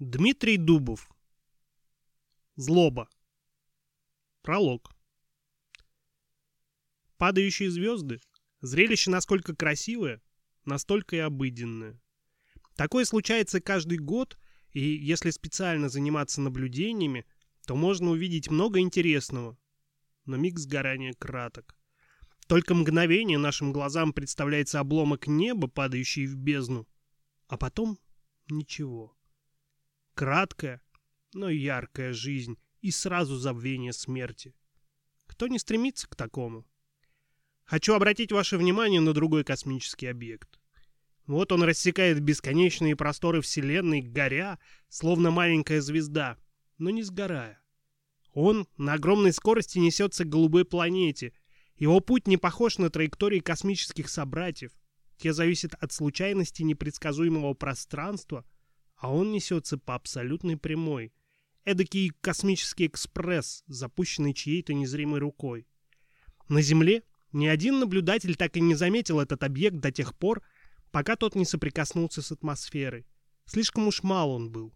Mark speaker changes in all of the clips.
Speaker 1: Дмитрий Дубов. Злоба. Пролог. Падающие звезды. Зрелище насколько красивое, настолько и обыденное. Такое случается каждый год, и если специально заниматься наблюдениями, то можно увидеть много интересного. Но миг сгорания краток. Только мгновение нашим глазам представляется обломок неба, падающий в бездну, а потом ничего. Краткая, но яркая жизнь и сразу забвение смерти. Кто не стремится к такому? Хочу обратить ваше внимание на другой космический объект. Вот он рассекает бесконечные просторы Вселенной, горя, словно маленькая звезда, но не сгорая. Он на огромной скорости несется к голубой планете. Его путь не похож на траектории космических собратьев. Те зависят от случайности непредсказуемого пространства, а он несется по абсолютной прямой. Эдакий космический экспресс, запущенный чьей-то незримой рукой. На Земле ни один наблюдатель так и не заметил этот объект до тех пор, пока тот не соприкоснулся с атмосферой. Слишком уж мал он был.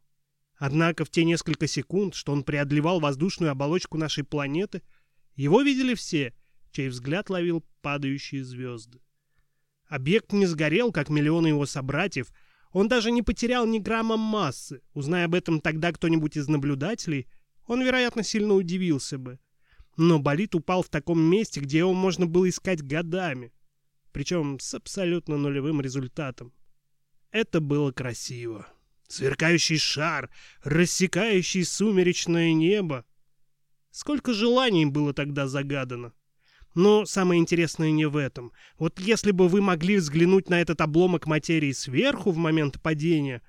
Speaker 1: Однако в те несколько секунд, что он преодолевал воздушную оболочку нашей планеты, его видели все, чей взгляд ловил падающие звезды. Объект не сгорел, как миллионы его собратьев, он даже не потерял ни грамма массы. Узная об этом тогда кто-нибудь из наблюдателей, он, вероятно, сильно удивился бы. Но болид упал в таком месте, где его можно было искать годами причем с абсолютно нулевым результатом. Это было красиво. Сверкающий шар, рассекающий сумеречное небо. Сколько желаний было тогда загадано. Но самое интересное не в этом. Вот если бы вы могли взглянуть на этот обломок материи сверху в момент падения,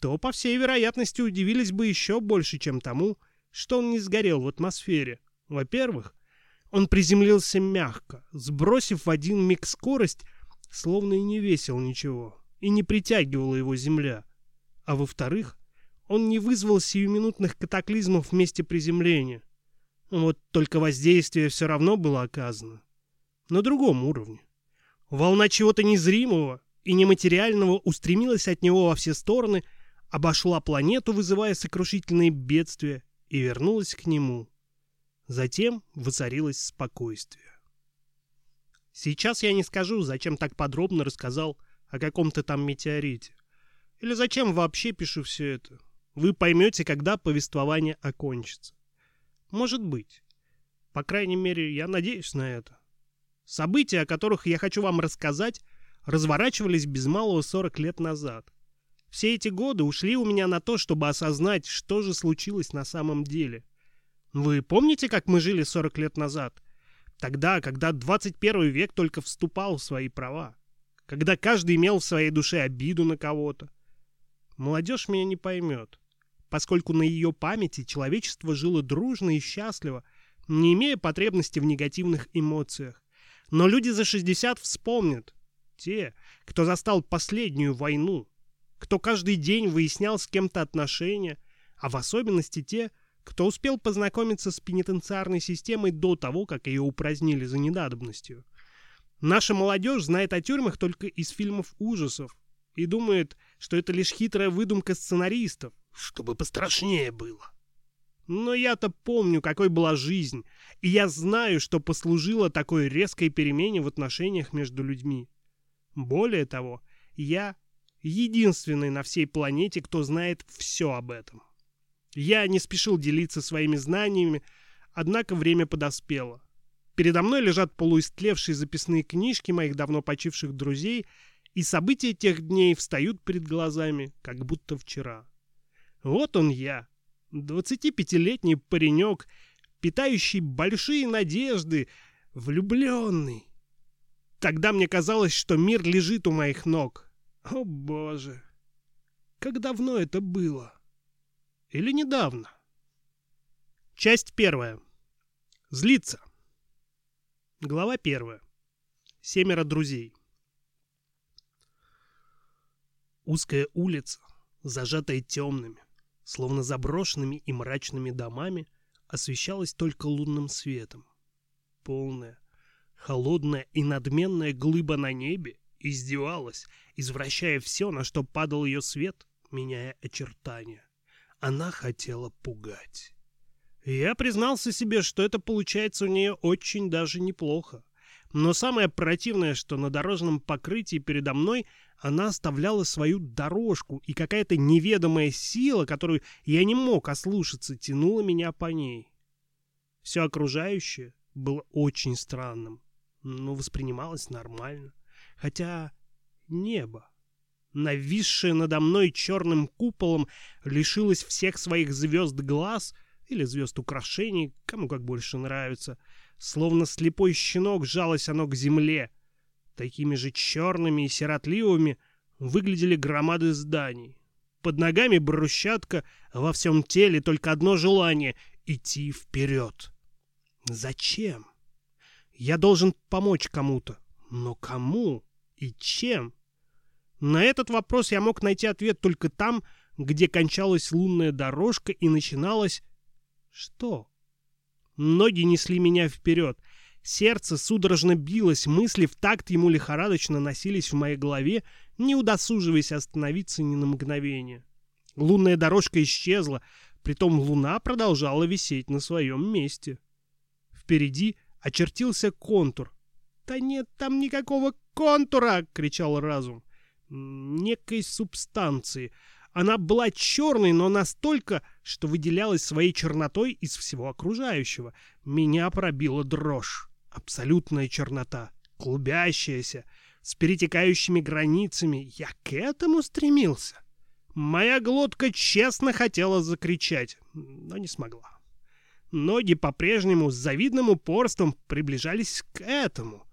Speaker 1: то, по всей вероятности, удивились бы еще больше, чем тому, что он не сгорел в атмосфере. Во-первых, он приземлился мягко, сбросив в один миг скорость, словно и не весил ничего, и не притягивала его земля. А во-вторых, он не вызвал сиюминутных катаклизмов в месте приземления. Вот только воздействие все равно было оказано. На другом уровне. Волна чего-то незримого и нематериального устремилась от него во все стороны, обошла планету, вызывая сокрушительные бедствия, и вернулась к нему. Затем воцарилось спокойствие. Сейчас я не скажу, зачем так подробно рассказал о каком-то там метеорите. Или зачем вообще пишу все это. Вы поймете, когда повествование окончится. Может быть. По крайней мере, я надеюсь на это. События, о которых я хочу вам рассказать, разворачивались без малого 40 лет назад. Все эти годы ушли у меня на то, чтобы осознать, что же случилось на самом деле – вы помните, как мы жили 40 лет назад? Тогда, когда 21 век только вступал в свои права. Когда каждый имел в своей душе обиду на кого-то. Молодежь меня не поймет, поскольку на ее памяти человечество жило дружно и счастливо, не имея потребности в негативных эмоциях. Но люди за 60 вспомнят. Те, кто застал последнюю войну, кто каждый день выяснял с кем-то отношения, а в особенности те, кто успел познакомиться с пенитенциарной системой до того, как ее упразднили за недадобностью. Наша молодежь знает о тюрьмах только из фильмов ужасов и думает, что это лишь хитрая выдумка сценаристов, чтобы пострашнее было. Но я-то помню, какой была жизнь, и я знаю, что послужило такой резкой перемене в отношениях между людьми. Более того, я единственный на всей планете, кто знает все об этом. Я не спешил делиться своими знаниями, однако время подоспело. Передо мной лежат полуистлевшие записные книжки моих давно почивших друзей, и события тех дней встают перед глазами, как будто вчера. Вот он я, 25-летний паренек, питающий большие надежды, влюбленный. Тогда мне казалось, что мир лежит у моих ног. О боже, как давно это было! Или недавно? Часть первая. Злиться. Глава первая. Семеро друзей. Узкая улица, зажатая темными, словно заброшенными и мрачными домами, освещалась только лунным светом. Полная, холодная и надменная глыба на небе издевалась, извращая все, на что падал ее свет, меняя очертания Она хотела пугать. Я признался себе, что это получается у нее очень даже неплохо. Но самое противное, что на дорожном покрытии передо мной она оставляла свою дорожку, и какая-то неведомая сила, которую я не мог ослушаться, тянула меня по ней. Все окружающее было очень странным, но воспринималось нормально. Хотя небо, нависшее надо мной черным куполом, лишилось всех своих звезд глаз или звезд украшений, кому как больше нравится — Словно слепой щенок жалось оно к земле. Такими же черными и сиротливыми выглядели громады зданий. Под ногами брусчатка, а во всем теле только одно желание — идти вперед. Зачем? Я должен помочь кому-то. Но кому и чем? На этот вопрос я мог найти ответ только там, где кончалась лунная дорожка и начиналась... Что? Ноги несли меня вперед. Сердце судорожно билось, мысли в такт ему лихорадочно носились в моей голове, не удосуживаясь остановиться ни на мгновение. Лунная дорожка исчезла, притом луна продолжала висеть на своем месте. Впереди очертился контур. «Да нет там никакого контура!» — кричал разум. «Некой субстанции. Она была черной, но настолько, что выделялась своей чернотой из всего окружающего. Меня пробила дрожь. Абсолютная чернота, клубящаяся, с перетекающими границами. Я к этому стремился. Моя глотка честно хотела закричать, но не смогла. Ноги по-прежнему с завидным упорством приближались к этому.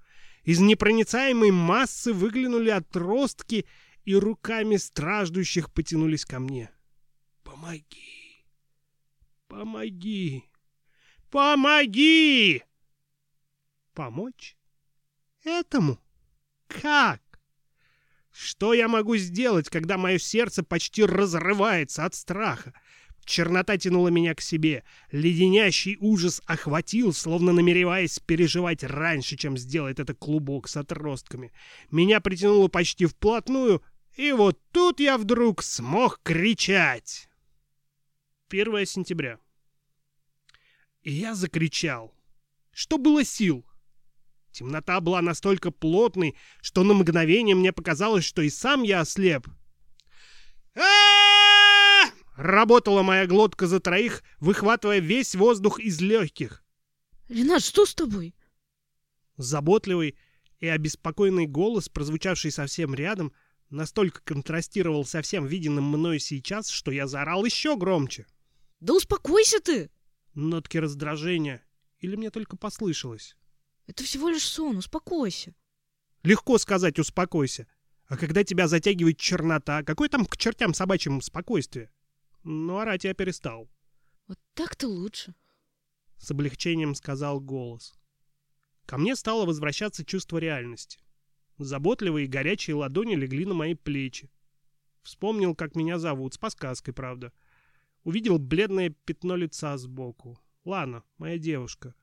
Speaker 1: Из непроницаемой массы выглянули отростки и руками страждущих потянулись ко мне. «Помоги! Помоги! Помоги!» «Помочь? Этому? Как? Что я могу сделать, когда мое сердце почти разрывается от страха? Чернота тянула меня к себе. Леденящий ужас охватил, словно намереваясь переживать раньше, чем сделает это клубок с отростками. Меня притянуло почти вплотную, и вот тут я вдруг смог кричать. 1 сентября. И я закричал. Что было сил? Темнота была настолько плотной, что на мгновение мне показалось, что и сам я ослеп. Работала моя глотка за троих, выхватывая весь воздух из легких.
Speaker 2: «Ренат, что с тобой?»
Speaker 1: Заботливый и обеспокоенный голос, прозвучавший совсем рядом, настолько контрастировал со всем виденным мною сейчас, что я заорал еще громче.
Speaker 2: «Да успокойся ты!»
Speaker 1: Нотки раздражения. Или мне только послышалось?
Speaker 2: «Это всего лишь сон, успокойся!»
Speaker 1: Легко сказать «успокойся». А когда тебя затягивает чернота, какое там к чертям собачьим спокойствие? Ну, орать я перестал.
Speaker 2: «Вот так-то лучше!»
Speaker 1: С облегчением сказал голос. Ко мне стало возвращаться чувство реальности. Заботливые и горячие ладони легли на мои плечи. Вспомнил, как меня зовут, с подсказкой, правда. Увидел бледное пятно лица сбоку. Лана, моя девушка.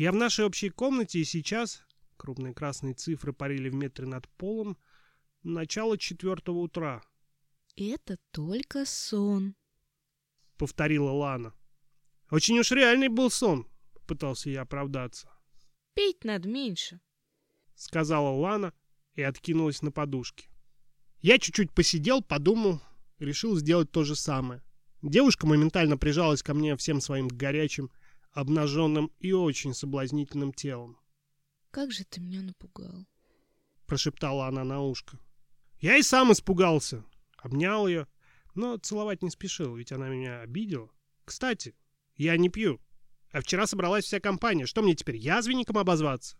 Speaker 1: Я в нашей общей комнате и сейчас... Крупные красные цифры парили в метре над полом. Начало четвертого утра.
Speaker 2: «Это только сон», —
Speaker 1: повторила Лана. «Очень уж реальный был сон», — пытался я оправдаться.
Speaker 2: «Пить надо меньше», —
Speaker 1: сказала Лана, и откинулась на подушке. Я чуть-чуть посидел, подумал, решил сделать то же самое. Девушка моментально прижалась ко мне всем своим горячим, обнаженным и очень соблазнительным телом.
Speaker 2: «Как же ты меня напугал!»
Speaker 1: Прошептала она на ушко. Я и сам испугался. Обнял ее, но целовать не спешил, ведь она меня обидела. Кстати, я не пью. А вчера собралась вся компания. Что мне теперь, язвенником обозваться?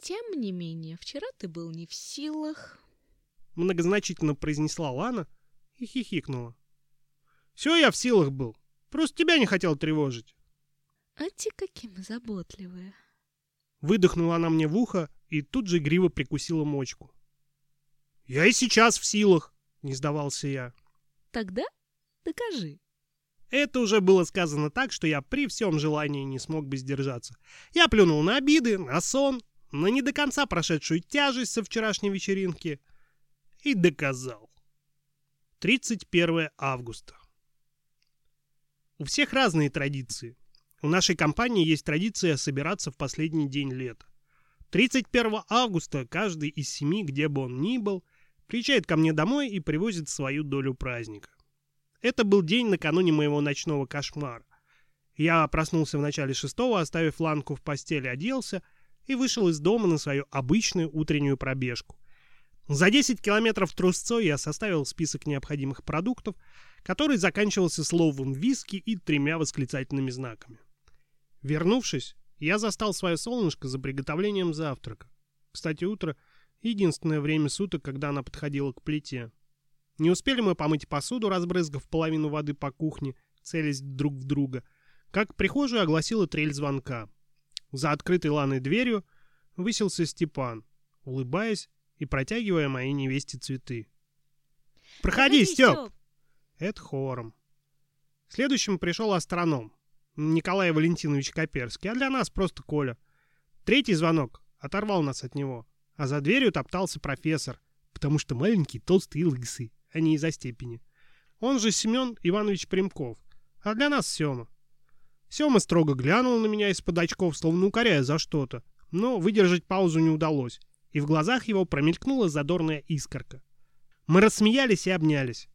Speaker 2: Тем не менее, вчера ты был не в силах.
Speaker 1: Многозначительно произнесла Лана и хихикнула. Все я в силах был. Просто тебя не хотел тревожить.
Speaker 2: А те каким заботливые.
Speaker 1: Выдохнула она мне в ухо и тут же игриво прикусила мочку. Я и сейчас в силах, не сдавался я.
Speaker 2: Тогда докажи.
Speaker 1: Это уже было сказано так, что я при всем желании не смог бы сдержаться. Я плюнул на обиды, на сон, на не до конца прошедшую тяжесть со вчерашней вечеринки и доказал. 31 августа. У всех разные традиции. У нашей компании есть традиция собираться в последний день лета. 31 августа каждый из семи, где бы он ни был, приезжает ко мне домой и привозит свою долю праздника. Это был день накануне моего ночного кошмара. Я проснулся в начале шестого, оставив Ланку в постели, оделся и вышел из дома на свою обычную утреннюю пробежку. За 10 километров трусцой я составил список необходимых продуктов, который заканчивался словом «виски» и тремя восклицательными знаками. Вернувшись, я застал свое солнышко за приготовлением завтрака. Кстати, утро — единственное время суток, когда она подходила к плите. Не успели мы помыть посуду, разбрызгав половину воды по кухне, целясь друг в друга, как прихожую огласила трель звонка. За открытой ланой дверью высился Степан, улыбаясь и протягивая моей невесте цветы. «Проходи, Степ!» Это хором. Следующим пришел астроном. Николай Валентинович Коперский, а для нас просто Коля. Третий звонок оторвал нас от него, а за дверью топтался профессор, потому что маленький, толстый и лысый, а не из-за степени. Он же Семен Иванович Примков, а для нас Сема. Сема строго глянул на меня из-под очков, словно укоряя за что-то, но выдержать паузу не удалось, и в глазах его промелькнула задорная искорка. Мы рассмеялись и обнялись,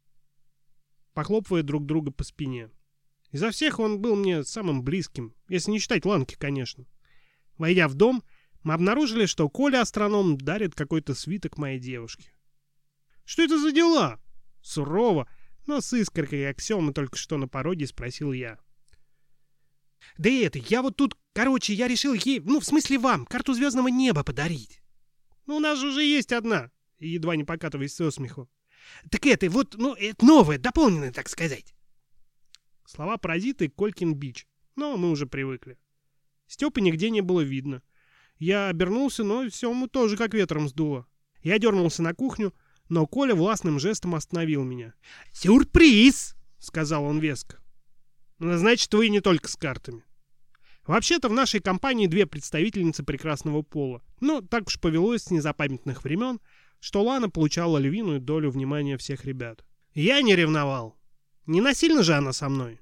Speaker 1: похлопывая друг друга по спине. Изо всех он был мне самым близким, если не считать Ланки, конечно. Войдя в дом, мы обнаружили, что Коля астроном дарит какой-то свиток моей девушке. «Что это за дела?» Сурово, но с искоркой, Сема только что на пороге, спросил я. «Да это, я вот тут, короче, я решил ей, ну, в смысле вам, карту звездного неба подарить». «Ну, у нас же уже есть одна», едва не покатываясь со смеху. «Так это, вот, ну, это новое, дополненное, так сказать». Слова паразиты Колькин бич, но мы уже привыкли. Степы нигде не было видно. Я обернулся, но все ему тоже как ветром сдуло. Я дернулся на кухню, но Коля властным жестом остановил меня. «Сюрприз!» — сказал он веско. «Ну, «Значит, вы не только с картами». Вообще-то в нашей компании две представительницы прекрасного пола. Но так уж повелось с незапамятных времен, что Лана получала львиную долю внимания всех ребят. Я не ревновал. Не насильно же она со мной.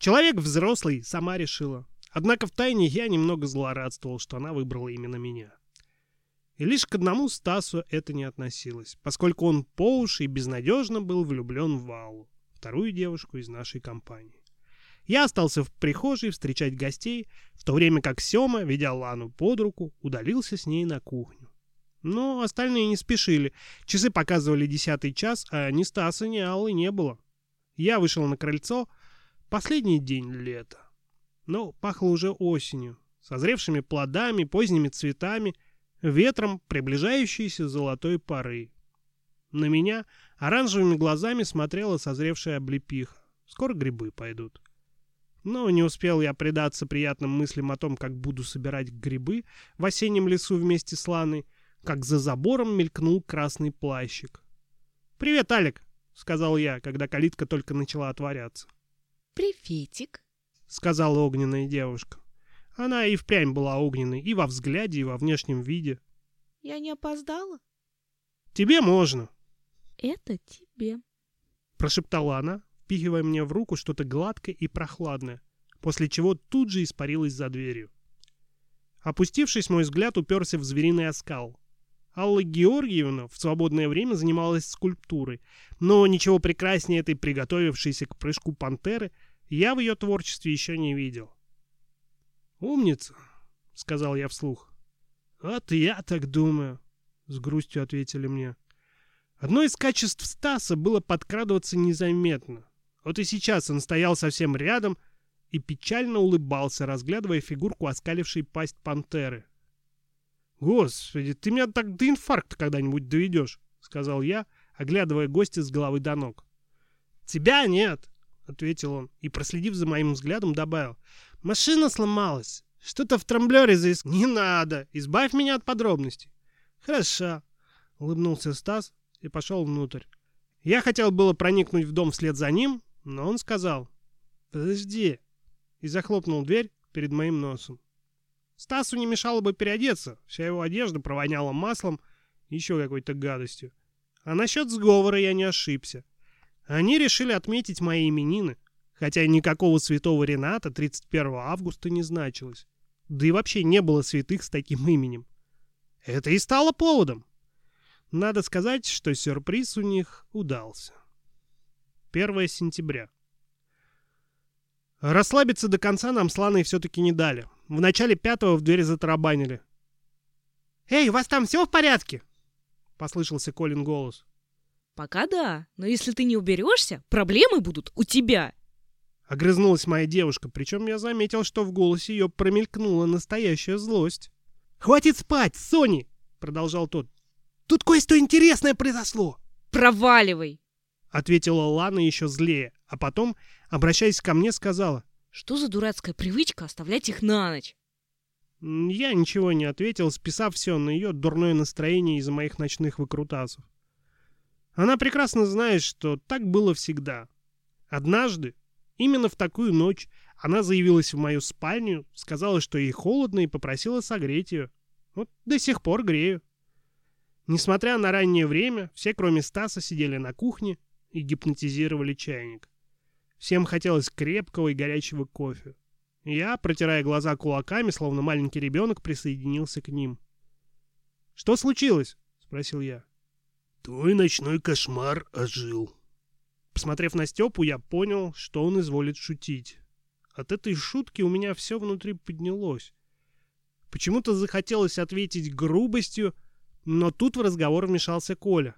Speaker 1: Человек взрослый, сама решила. Однако в тайне я немного злорадствовал, что она выбрала именно меня. И лишь к одному Стасу это не относилось, поскольку он по уши и безнадежно был влюблен в Валу, вторую девушку из нашей компании. Я остался в прихожей встречать гостей, в то время как Сема, ведя Лану под руку, удалился с ней на кухню. Но остальные не спешили. Часы показывали десятый час, а ни Стаса, ни Аллы не было. Я вышел на крыльцо. Последний день лета. Но пахло уже осенью, созревшими плодами, поздними цветами, ветром приближающейся золотой поры. На меня оранжевыми глазами смотрела созревшая облепиха. Скоро грибы пойдут. Но не успел я предаться приятным мыслям о том, как буду собирать грибы в осеннем лесу вместе с Ланой, как за забором мелькнул красный плащик. «Привет, Алик!» — сказал я, когда калитка только начала отворяться.
Speaker 2: «Приветик», —
Speaker 1: сказала огненная девушка. Она и впрямь была огненной, и во взгляде, и во внешнем виде.
Speaker 2: «Я не опоздала?»
Speaker 1: «Тебе можно».
Speaker 2: «Это тебе», —
Speaker 1: прошептала она, впихивая мне в руку что-то гладкое и прохладное, после чего тут же испарилась за дверью. Опустившись, мой взгляд уперся в звериный оскал. Алла Георгиевна в свободное время занималась скульптурой, но ничего прекраснее этой приготовившейся к прыжку пантеры я в ее творчестве еще не видел. «Умница», — сказал я вслух. «Вот я так думаю», — с грустью ответили мне. Одно из качеств Стаса было подкрадываться незаметно. Вот и сейчас он стоял совсем рядом и печально улыбался, разглядывая фигурку оскалившей пасть пантеры. «Господи, ты меня так до инфаркта когда-нибудь доведешь», — сказал я, оглядывая гостя с головы до ног. «Тебя нет», — ответил он и, проследив за моим взглядом, добавил. «Машина сломалась. Что-то в трамблере заиск... Не надо. Избавь меня от подробностей». «Хорошо», — улыбнулся Стас и пошел внутрь. Я хотел было проникнуть в дом вслед за ним, но он сказал «Подожди» и захлопнул дверь перед моим носом. Стасу не мешало бы переодеться, вся его одежда провоняла маслом и еще какой-то гадостью. А насчет сговора я не ошибся. Они решили отметить мои именины, хотя никакого святого Рената 31 августа не значилось. Да и вообще не было святых с таким именем. Это и стало поводом. Надо сказать, что сюрприз у них удался. 1 сентября. Расслабиться до конца нам с Ланой все-таки не дали. В начале пятого в дверь затарабанили. «Эй, у вас там все в порядке?» — послышался Колин голос.
Speaker 2: Пока да, но если ты не уберешься, проблемы будут у тебя.
Speaker 1: Огрызнулась моя девушка, причем я заметил, что в голосе ее промелькнула настоящая злость. «Хватит спать, Сони!» — продолжал тот. «Тут кое-что интересное произошло!»
Speaker 2: «Проваливай!»
Speaker 1: — ответила Лана еще злее, а потом, обращаясь ко мне, сказала.
Speaker 2: «Что за дурацкая привычка оставлять их на ночь?»
Speaker 1: Я ничего не ответил, списав все на ее дурное настроение из-за моих ночных выкрутасов. Она прекрасно знает, что так было всегда. Однажды, именно в такую ночь, она заявилась в мою спальню, сказала, что ей холодно и попросила согреть ее. Вот до сих пор грею. Несмотря на раннее время, все, кроме Стаса, сидели на кухне и гипнотизировали чайник. Всем хотелось крепкого и горячего кофе. Я, протирая глаза кулаками, словно маленький ребенок, присоединился к ним. «Что случилось?» — спросил я.
Speaker 3: «Твой ночной кошмар ожил».
Speaker 1: Посмотрев на Степу, я понял, что он изволит шутить. От этой шутки у меня все внутри поднялось. Почему-то захотелось ответить грубостью, но тут в разговор вмешался Коля.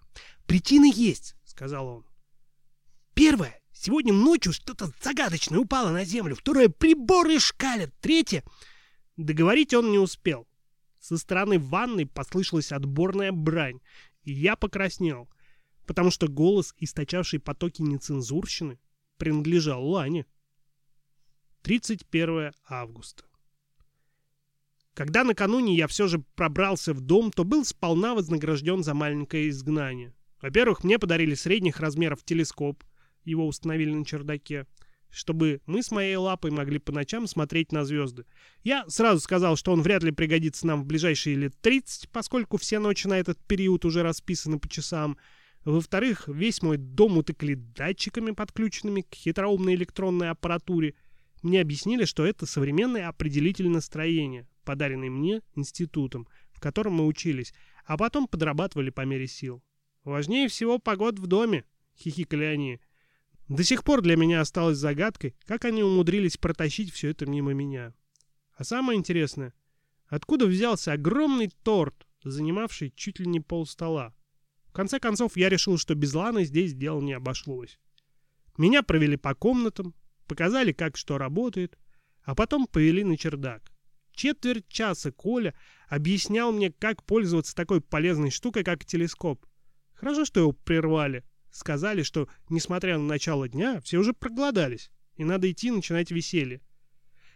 Speaker 3: «Причины есть», — сказал он. «Первое. Сегодня ночью что-то загадочное упало на землю. Второе, приборы шкалят. Третье...
Speaker 1: Договорить он не успел. Со стороны ванной послышалась отборная брань, и я покраснел, потому что голос, источавший потоки нецензурщины, принадлежал Лане. 31 августа. Когда накануне я все же пробрался в дом, то был сполна вознагражден за маленькое изгнание. Во-первых, мне подарили средних размеров телескоп — его установили на чердаке, чтобы мы с моей лапой могли по ночам смотреть на звезды. Я сразу сказал, что он вряд ли пригодится нам в ближайшие лет 30, поскольку все ночи на этот период уже расписаны по часам. Во-вторых, весь мой дом утыкали датчиками, подключенными к хитроумной электронной аппаратуре. Мне объяснили, что это современный определитель настроения, подаренный мне институтом, в котором мы учились, а потом подрабатывали по мере сил. Важнее всего погод в доме, хихикали они. До сих пор для меня осталось загадкой, как они умудрились протащить все это мимо меня. А самое интересное, откуда взялся огромный торт, занимавший чуть ли не пол стола. В конце концов, я решил, что без Ланы здесь дело не обошлось. Меня провели по комнатам, показали, как что работает, а потом повели на чердак. Четверть часа Коля объяснял мне, как пользоваться такой полезной штукой, как телескоп. Хорошо, что его прервали, сказали, что, несмотря на начало дня, все уже проголодались, и надо идти начинать веселье.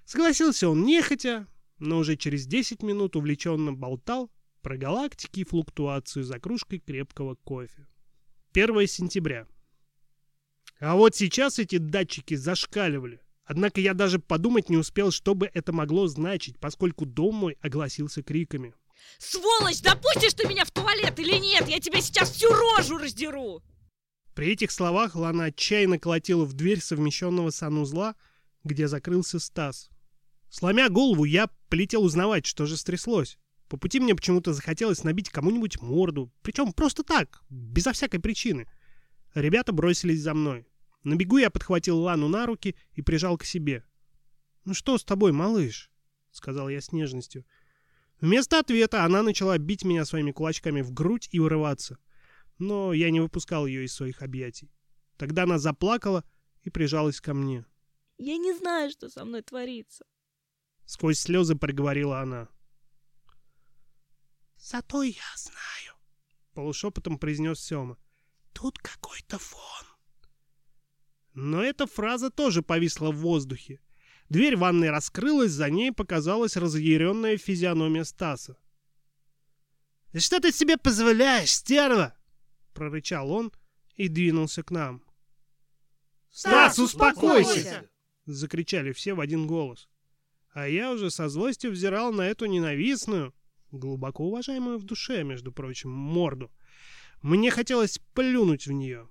Speaker 1: Согласился он нехотя, но уже через 10 минут увлеченно болтал про галактики и флуктуацию за кружкой крепкого кофе. 1 сентября. А вот сейчас эти датчики зашкаливали. Однако я даже подумать не успел, что бы это могло значить, поскольку дом мой огласился криками.
Speaker 2: «Сволочь, допустишь ты меня в туалет или нет? Я тебе сейчас всю рожу раздеру!»
Speaker 1: При этих словах Лана отчаянно колотила в дверь совмещенного санузла, где закрылся Стас. Сломя голову, я полетел узнавать, что же стряслось. По пути мне почему-то захотелось набить кому-нибудь морду, причем просто так, безо всякой причины. Ребята бросились за мной. На бегу я подхватил Лану на руки и прижал к себе. «Ну что с тобой, малыш?» — сказал я с нежностью. Вместо ответа она начала бить меня своими кулачками в грудь и вырываться — но я не выпускал ее из своих объятий. Тогда она заплакала и прижалась ко мне.
Speaker 2: «Я не знаю, что со мной творится», —
Speaker 1: сквозь слезы проговорила она.
Speaker 3: «Зато я знаю», — полушепотом произнес Сема. «Тут какой-то фон».
Speaker 1: Но эта фраза тоже повисла в воздухе. Дверь ванной раскрылась, за ней показалась разъяренная физиономия Стаса.
Speaker 3: «Да что ты себе позволяешь, стерва?»
Speaker 1: — прорычал он и двинулся к нам.
Speaker 3: «Стас, успокойся!»
Speaker 1: — закричали все в один голос. А я уже со злостью взирал на эту ненавистную, глубоко уважаемую в душе, между прочим, морду. Мне хотелось плюнуть в нее.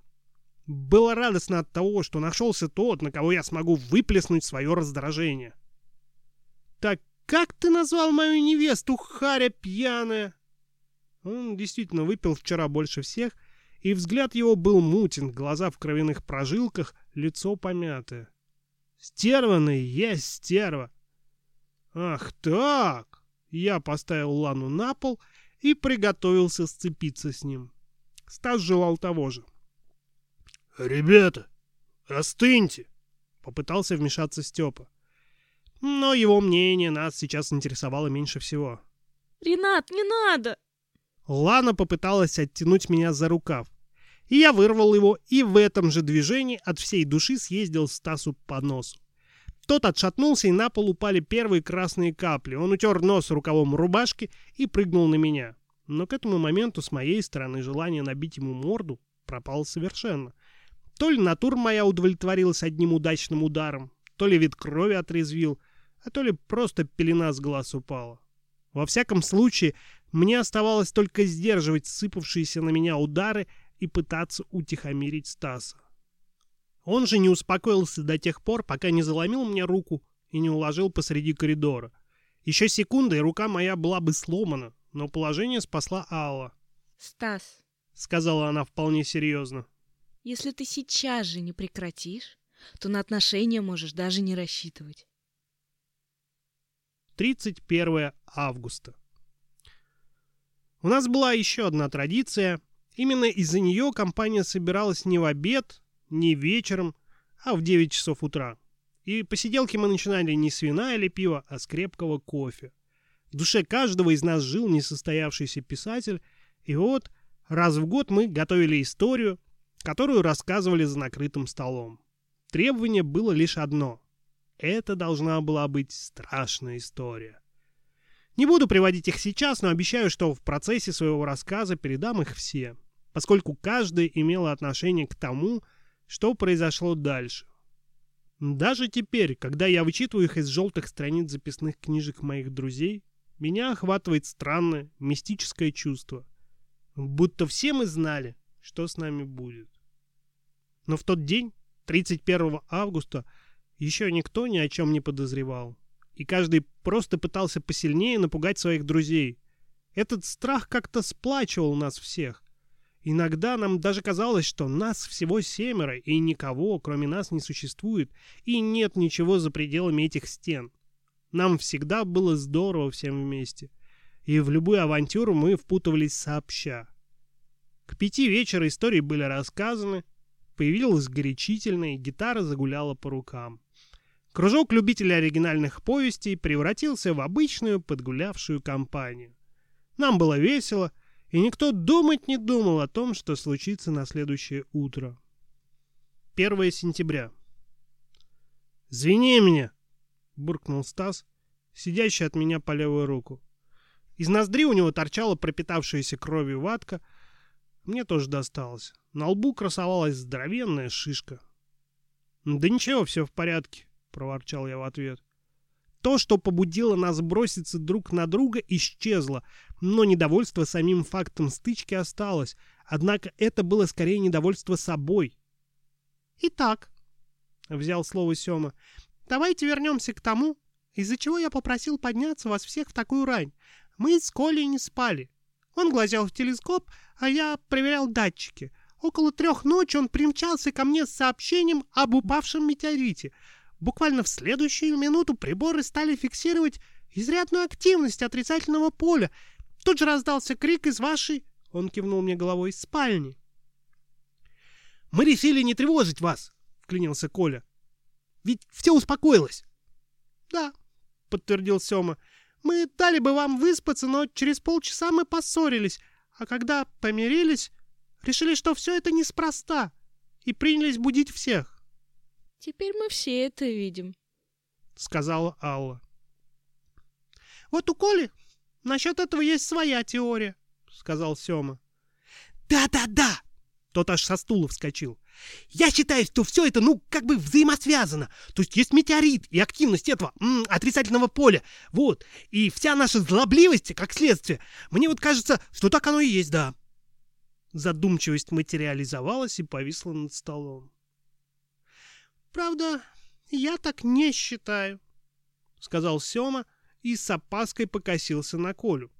Speaker 1: Было радостно от того, что нашелся тот, на кого я смогу выплеснуть свое раздражение. «Так как ты назвал мою невесту, харя пьяная?» Он действительно выпил вчера больше всех, и взгляд его был мутен, глаза в кровяных прожилках, лицо помятое. «Стерваный есть стерва!» «Ах так!» Я поставил Лану на пол и приготовился сцепиться с ним. Стас желал того же. «Ребята, остыньте!» — попытался вмешаться Степа. Но его мнение нас сейчас интересовало меньше всего.
Speaker 2: Ренат, не надо!
Speaker 1: Лана попыталась оттянуть меня за рукав. И я вырвал его, и в этом же движении от всей души съездил Стасу по носу. Тот отшатнулся, и на пол упали первые красные капли. Он утер нос рукавом рубашки и прыгнул на меня. Но к этому моменту с моей стороны желание набить ему морду пропало совершенно. То ли натура моя удовлетворилась одним удачным ударом, то ли вид крови отрезвил, а то ли просто пелена с глаз упала. Во всяком случае, мне оставалось только сдерживать сыпавшиеся на меня удары и пытаться утихомирить Стаса. Он же не успокоился до тех пор, пока не заломил мне руку и не уложил посреди коридора. Еще секунда, и рука моя была бы сломана, но положение спасла Алла.
Speaker 2: Стас, —
Speaker 1: сказала она вполне серьезно.
Speaker 2: если ты сейчас же не прекратишь, то на отношения можешь даже не рассчитывать.
Speaker 1: 31 августа. У нас была еще одна традиция. Именно из-за нее компания собиралась не в обед, не вечером, а в 9 часов утра. И посиделки мы начинали не с вина или пива, а с крепкого кофе. В душе каждого из нас жил несостоявшийся писатель, и вот раз в год мы готовили историю, которую рассказывали за накрытым столом. Требование было лишь одно. Это должна была быть страшная история. Не буду приводить их сейчас, но обещаю, что в процессе своего рассказа передам их все, поскольку каждая имела отношение к тому, что произошло дальше. Даже теперь, когда я вычитываю их из желтых страниц записных книжек моих друзей, меня охватывает странное, мистическое чувство. Будто все мы знали, что с нами будет. Но в тот день, 31 августа, еще никто ни о чем не подозревал. И каждый просто пытался посильнее напугать своих друзей. Этот страх как-то сплачивал нас всех. Иногда нам даже казалось, что нас всего семеро, и никого, кроме нас, не существует, и нет ничего за пределами этих стен. Нам всегда было здорово всем вместе. И в любую авантюру мы впутывались сообща. К пяти вечера истории были рассказаны, появилась горячительная, и гитара загуляла по рукам. Кружок любителей оригинальных повестей превратился в обычную подгулявшую компанию. Нам было весело, и никто думать не думал о том, что случится на следующее утро. 1 сентября. «Звени меня!» — буркнул Стас, сидящий от меня по левую руку. Из ноздри у него торчала пропитавшаяся кровью ватка. Мне тоже досталось. На лбу красовалась здоровенная шишка. «Да ничего, все в порядке», — проворчал я в ответ. То, что побудило нас броситься друг на друга, исчезло, но недовольство самим фактом стычки осталось. Однако это было скорее недовольство собой. «Итак», — взял слово Сёма, — «давайте вернемся к тому, из-за чего я попросил подняться вас всех в такую рань. Мы с Колей не спали. Он глазел в телескоп, а я проверял датчики. Около трех ночи он примчался ко мне с сообщением об упавшем метеорите — Буквально в следующую минуту приборы стали фиксировать изрядную активность отрицательного поля. Тут же раздался крик из вашей, он кивнул мне головой, спальни. «Мы решили не тревожить вас», — вклинился Коля. «Ведь все успокоилось». «Да», — подтвердил Сема. «Мы дали бы вам выспаться, но через полчаса мы поссорились, а когда помирились, решили, что все это неспроста, и принялись будить всех».
Speaker 2: Теперь мы все это видим, —
Speaker 1: сказала Алла. «Вот у Коли насчет этого есть своя теория», — сказал Сёма. «Да-да-да!» — тот аж со стула вскочил. «Я считаю, что все это, ну, как бы взаимосвязано. То есть есть метеорит и активность этого м, отрицательного поля. Вот. И вся наша злобливость, как следствие. Мне вот кажется, что так оно и есть, да». Задумчивость материализовалась и повисла над столом. «Правда, я так не считаю», — сказал Сёма и с опаской покосился на Колю.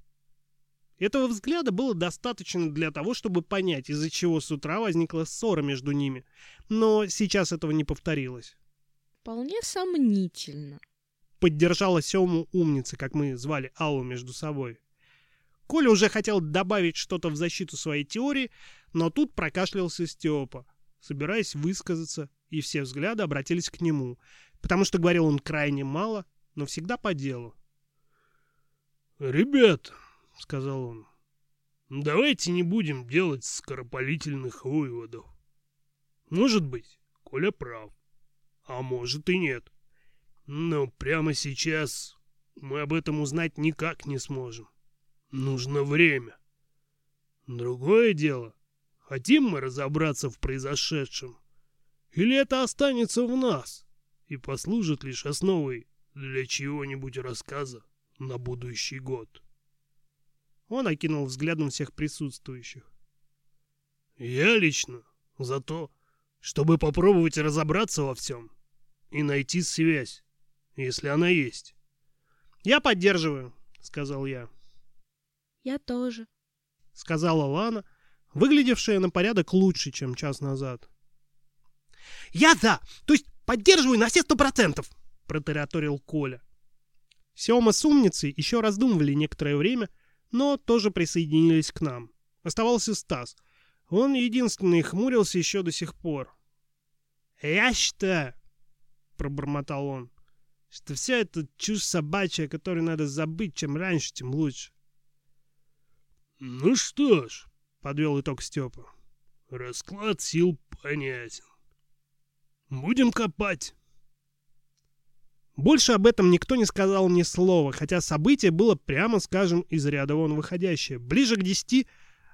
Speaker 1: Этого взгляда было достаточно для того, чтобы понять, из-за чего с утра возникла ссора между ними, но сейчас этого не повторилось.
Speaker 2: Вполне сомнительно.
Speaker 1: Поддержала Сему умница, как мы звали Аллу между собой. Коля уже хотел добавить что-то в защиту своей теории, но тут прокашлялся Степа, собираясь высказаться, и все взгляды обратились к нему, потому что говорил он крайне мало, но всегда по делу.
Speaker 3: «Ребята», — сказал он, — «давайте не будем делать скоропалительных выводов. Может быть, Коля прав, а может и нет. Но прямо сейчас мы об этом узнать никак не сможем. Нужно время. Другое дело, хотим мы разобраться в произошедшем, или это останется в нас и послужит лишь основой для чего-нибудь рассказа на будущий год.
Speaker 1: Он окинул взглядом всех присутствующих.
Speaker 3: Я лично за то, чтобы попробовать разобраться во всем и найти связь, если она есть.
Speaker 1: «Я поддерживаю», — сказал я.
Speaker 2: Я тоже, —
Speaker 1: сказала Лана, выглядевшая на порядок лучше, чем час назад. «Я за! То есть поддерживаю на все сто процентов!» — протараторил Коля. Сема с умницей еще раздумывали некоторое время, но тоже присоединились к нам. Оставался Стас. Он единственный хмурился еще до сих пор. «Я считаю», — пробормотал он, — «что все это чушь собачья, которую надо забыть, чем раньше, тем лучше.
Speaker 3: «Ну что ж», — подвел итог Степа, — «расклад сил понятен. Будем копать».
Speaker 1: Больше об этом никто не сказал ни слова, хотя событие было, прямо скажем, из ряда вон выходящее. Ближе к десяти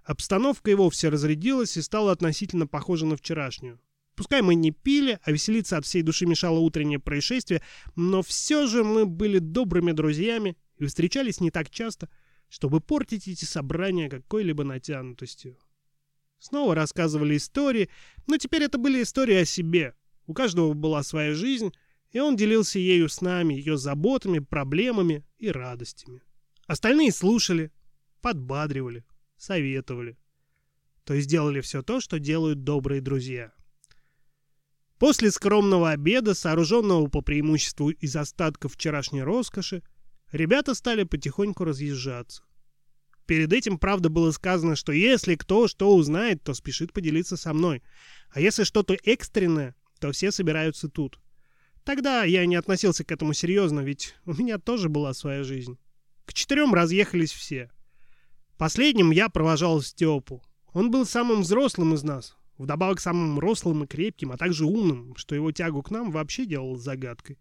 Speaker 1: обстановка и вовсе разрядилась и стала относительно похожа на вчерашнюю. Пускай мы не пили, а веселиться от всей души мешало утреннее происшествие, но все же мы были добрыми друзьями и встречались не так часто — чтобы портить эти собрания какой-либо натянутостью. Снова рассказывали истории, но теперь это были истории о себе. У каждого была своя жизнь, и он делился ею с нами, ее заботами, проблемами и радостями. Остальные слушали, подбадривали, советовали. То есть делали все то, что делают добрые друзья. После скромного обеда, сооруженного по преимуществу из остатков вчерашней роскоши, ребята стали потихоньку разъезжаться. Перед этим, правда, было сказано, что если кто что узнает, то спешит поделиться со мной. А если что-то экстренное, то все собираются тут. Тогда я не относился к этому серьезно, ведь у меня тоже была своя жизнь. К четырем разъехались все. Последним я провожал Степу. Он был самым взрослым из нас, вдобавок самым рослым и крепким, а также умным, что его тягу к нам вообще делал загадкой.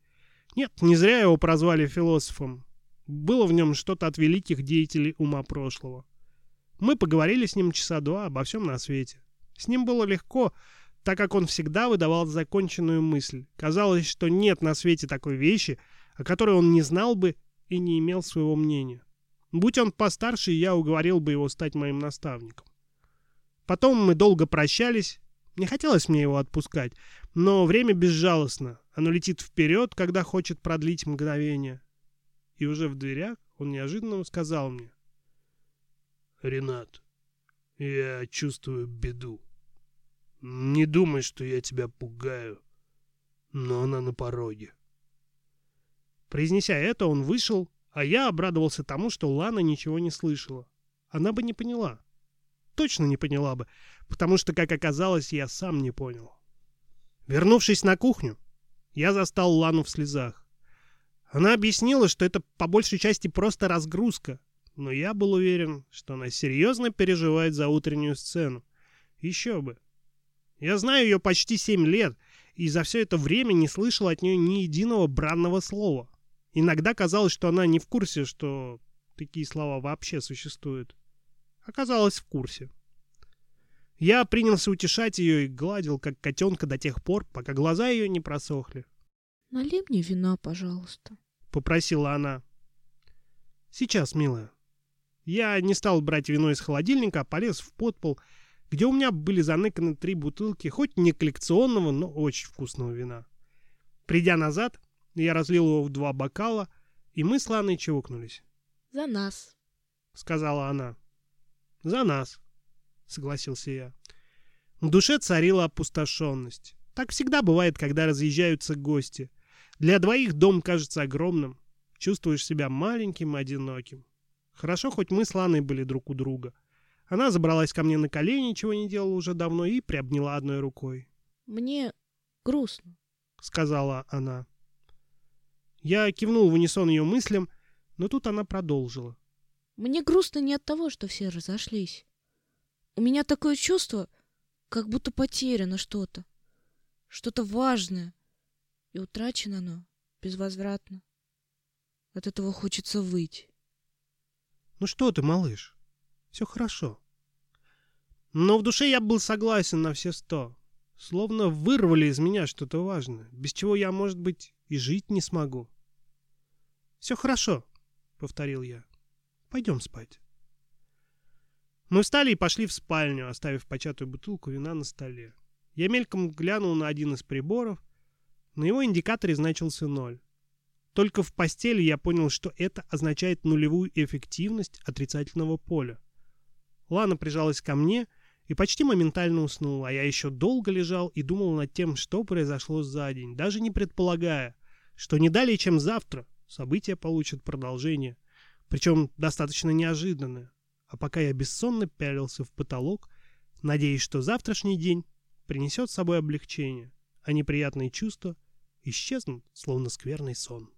Speaker 1: Нет, не зря его прозвали философом. Было в нем что-то от великих деятелей ума прошлого. Мы поговорили с ним часа два обо всем на свете. С ним было легко, так как он всегда выдавал законченную мысль. Казалось, что нет на свете такой вещи, о которой он не знал бы и не имел своего мнения. Будь он постарше, я уговорил бы его стать моим наставником. Потом мы долго прощались. Не хотелось мне его отпускать, но время безжалостно. Оно летит вперед, когда хочет продлить мгновение и уже в дверях он неожиданно сказал мне.
Speaker 3: «Ренат, я чувствую беду. Не думай, что я тебя пугаю, но она на пороге».
Speaker 1: Произнеся это, он вышел, а я обрадовался тому, что Лана ничего не слышала. Она бы не поняла. Точно не поняла бы, потому что, как оказалось, я сам не понял. Вернувшись на кухню, я застал Лану в слезах. Она объяснила, что это по большей части просто разгрузка, но я был уверен, что она серьезно переживает за утреннюю сцену. Еще бы. Я знаю ее почти семь лет, и за все это время не слышал от нее ни единого бранного слова. Иногда казалось, что она не в курсе, что такие слова вообще существуют. Оказалось, в курсе. Я принялся утешать ее и гладил, как котенка, до тех пор, пока глаза ее не просохли.
Speaker 2: Налей мне вина, пожалуйста.
Speaker 1: Попросила она. Сейчас, милая. Я не стал брать вино из холодильника, а полез в подпол. где у меня были заныканы три бутылки, хоть не коллекционного, но очень вкусного вина. Придя назад, я разлил его в два бокала, и мы с Ланой чокнулись.
Speaker 2: За нас.
Speaker 1: — сказала она. «За нас», — согласился я. В душе царила опустошенность. Так всегда бывает, когда разъезжаются гости. Для двоих дом кажется огромным. Чувствуешь себя маленьким и одиноким. Хорошо, хоть мы с Ланой были друг у друга. Она забралась ко мне на колени, чего не делала уже давно, и приобняла одной рукой.
Speaker 2: Мне грустно, —
Speaker 1: сказала она. Я кивнул в унисон ее мыслям, но тут она продолжила.
Speaker 2: Мне грустно не от того, что все разошлись. У меня такое чувство, как будто потеряно что-то. Что-то важное. И утрачено оно безвозвратно. От этого хочется выйти.
Speaker 1: Ну что ты, малыш? Все хорошо. Но в душе я был согласен на все сто. Словно вырвали из меня что-то важное, без чего я, может быть, и жить не смогу. «Все хорошо», — повторил я. Пойдем спать. Мы встали и пошли в спальню, оставив початую бутылку вина на столе. Я мельком глянул на один из приборов. На его индикаторе значился ноль. Только в постели я понял, что это означает нулевую эффективность отрицательного поля. Лана прижалась ко мне и почти моментально уснула, а я еще долго лежал и думал над тем, что произошло за день, даже не предполагая, что не далее, чем завтра, события получат продолжение. Причем достаточно неожиданное. А пока я бессонно пялился в потолок, надеясь, что завтрашний день принесет с собой облегчение, а неприятные чувства исчезнут, словно скверный сон.